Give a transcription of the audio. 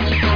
Apa